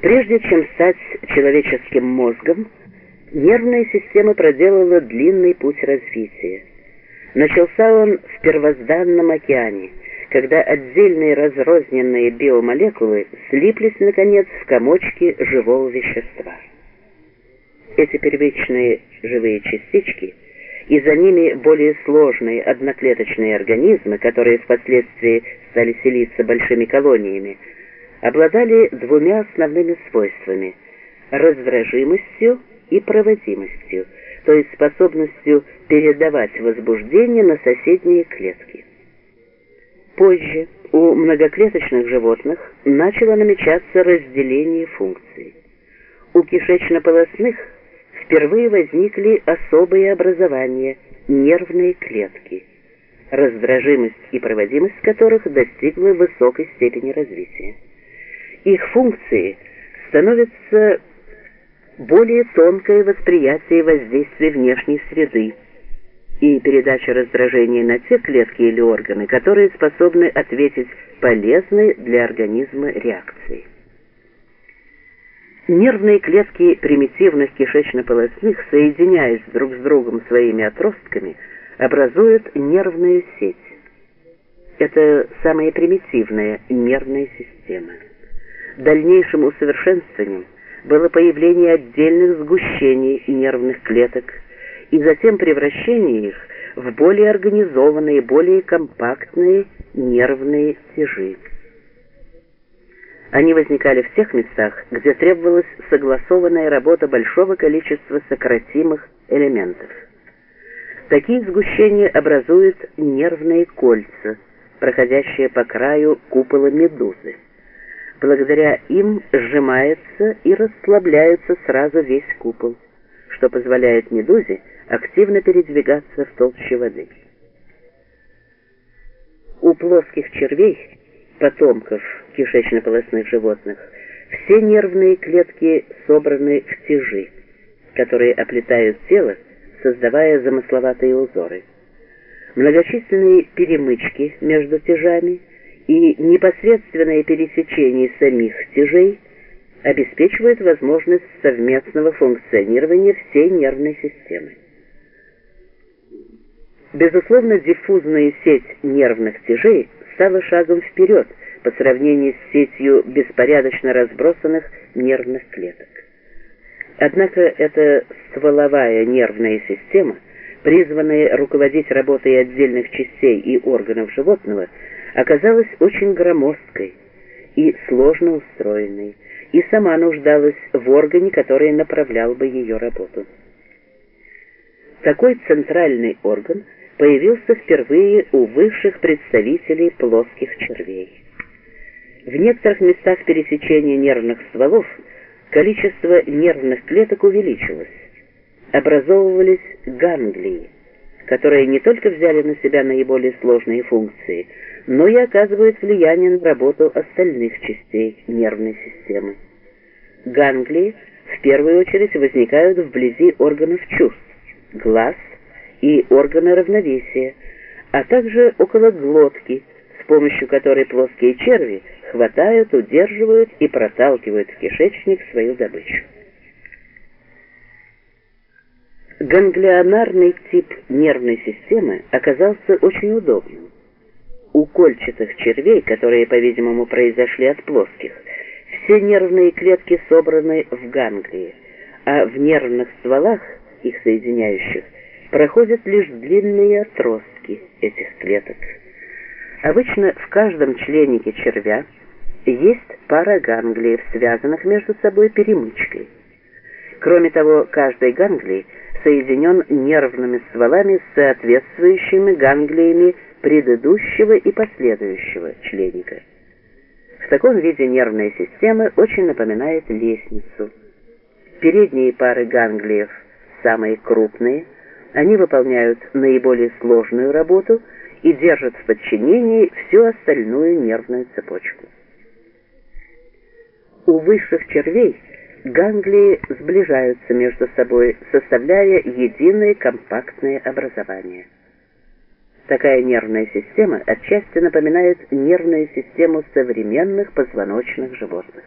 Прежде чем стать человеческим мозгом, нервная система проделала длинный путь развития. Начался он в первозданном океане, когда отдельные разрозненные биомолекулы слиплись, наконец, в комочки живого вещества. Эти первичные живые частички и за ними более сложные одноклеточные организмы, которые впоследствии стали селиться большими колониями, обладали двумя основными свойствами – раздражимостью и проводимостью, то есть способностью передавать возбуждение на соседние клетки. Позже у многоклеточных животных начало намечаться разделение функций. У кишечно-полосных впервые возникли особые образования – нервные клетки, раздражимость и проводимость которых достигла высокой степени развития. Их функции становятся более тонкое восприятие воздействия внешней среды и передача раздражения на те клетки или органы, которые способны ответить полезной для организма реакцией. Нервные клетки примитивных кишечно-полосных, соединяясь друг с другом своими отростками, образуют нервную сеть. Это самая примитивная нервная система. Дальнейшим усовершенствованием было появление отдельных сгущений нервных клеток и затем превращение их в более организованные, более компактные нервные тяжи. Они возникали в тех местах, где требовалась согласованная работа большого количества сократимых элементов. Такие сгущения образуют нервные кольца, проходящие по краю купола медузы. Благодаря им сжимается и расслабляется сразу весь купол, что позволяет медузе активно передвигаться в толще воды. У плоских червей, потомков кишечно-полосных животных, все нервные клетки собраны в тяжи, которые оплетают тело, создавая замысловатые узоры. Многочисленные перемычки между тяжами и непосредственное пересечение самих тяжей обеспечивает возможность совместного функционирования всей нервной системы. Безусловно, диффузная сеть нервных тяжей стала шагом вперед по сравнению с сетью беспорядочно разбросанных нервных клеток. Однако эта стволовая нервная система, призванная руководить работой отдельных частей и органов животного, оказалась очень громоздкой и сложно устроенной, и сама нуждалась в органе, который направлял бы ее работу. Такой центральный орган появился впервые у высших представителей плоских червей. В некоторых местах пересечения нервных стволов количество нервных клеток увеличилось. Образовывались ганглии, которые не только взяли на себя наиболее сложные функции, но и оказывают влияние на работу остальных частей нервной системы. Ганглии в первую очередь возникают вблизи органов чувств, глаз и органа равновесия, а также около глотки, с помощью которой плоские черви хватают, удерживают и проталкивают в кишечник свою добычу. Ганглионарный тип нервной системы оказался очень удобным. У кольчатых червей, которые, по-видимому, произошли от плоских, все нервные клетки собраны в ганглии, а в нервных стволах, их соединяющих, проходят лишь длинные отростки этих клеток. Обычно в каждом членнике червя есть пара ганглиев, связанных между собой перемычкой. Кроме того, каждый ганглий соединен нервными стволами с соответствующими ганглиями предыдущего и последующего членника. В таком виде нервная система очень напоминает лестницу. Передние пары ганглиев самые крупные, они выполняют наиболее сложную работу и держат в подчинении всю остальную нервную цепочку. У высших червей ганглии сближаются между собой, составляя единое компактное образование. Такая нервная система отчасти напоминает нервную систему современных позвоночных животных.